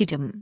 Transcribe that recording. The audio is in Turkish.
기름